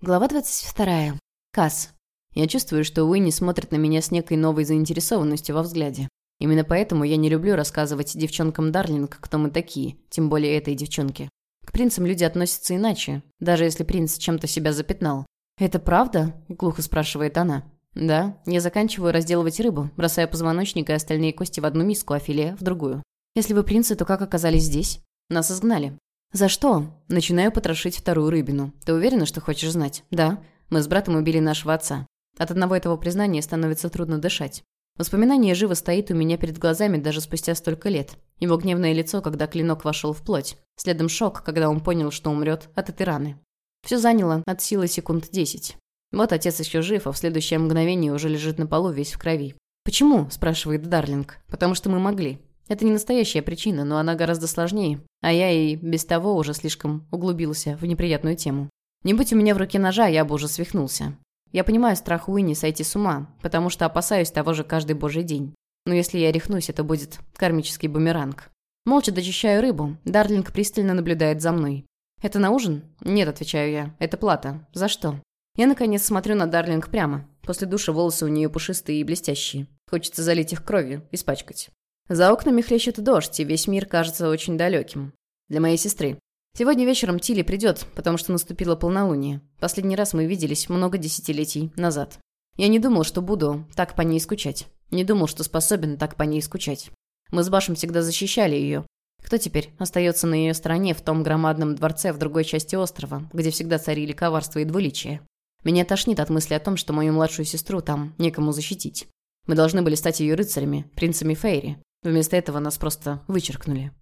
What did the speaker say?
Глава 22. Касс. Я чувствую, что Уинни смотрит на меня с некой новой заинтересованностью во взгляде. Именно поэтому я не люблю рассказывать девчонкам Дарлинг, кто мы такие, тем более этой девчонке. К принцам люди относятся иначе, даже если принц чем-то себя запятнал. «Это правда?» – глухо спрашивает она. «Да, я заканчиваю разделывать рыбу, бросая позвоночник и остальные кости в одну миску, а филе – в другую. Если вы принцы, то как оказались здесь? Нас изгнали. «За что?» Начинаю потрошить вторую рыбину. «Ты уверена, что хочешь знать?» «Да. Мы с братом убили нашего отца. От одного этого признания становится трудно дышать. Воспоминание живо стоит у меня перед глазами даже спустя столько лет. Его гневное лицо, когда клинок вошел в плоть. Следом шок, когда он понял, что умрет от этой раны. Все заняло от силы секунд десять. Вот отец еще жив, а в следующее мгновение уже лежит на полу весь в крови. «Почему?» – спрашивает Дарлинг. «Потому что мы могли. Это не настоящая причина, но она гораздо сложнее, а я и без того уже слишком углубился в неприятную тему. Не будь у меня в руке ножа, я бы уже свихнулся. Я понимаю страх Уинни сойти с ума, потому что опасаюсь того же каждый божий день. Но если я рехнусь, это будет кармический бумеранг. Молча дочищаю рыбу, Дарлинг пристально наблюдает за мной. «Это на ужин?» «Нет», — отвечаю я. «Это плата. За что?» Я, наконец, смотрю на Дарлинг прямо. После душа волосы у нее пушистые и блестящие. Хочется залить их кровью, испачкать. За окнами хлещет дождь, и весь мир кажется очень далеким. Для моей сестры. Сегодня вечером Тилли придет, потому что наступило полнолуние. Последний раз мы виделись много десятилетий назад. Я не думал, что буду так по ней скучать. Не думал, что способен так по ней скучать. Мы с Башем всегда защищали ее. Кто теперь остается на ее стороне в том громадном дворце в другой части острова, где всегда царили коварство и двуличие? Меня тошнит от мысли о том, что мою младшую сестру там некому защитить. Мы должны были стать ее рыцарями, принцами Фейри. Вместо этого нас просто вычеркнули.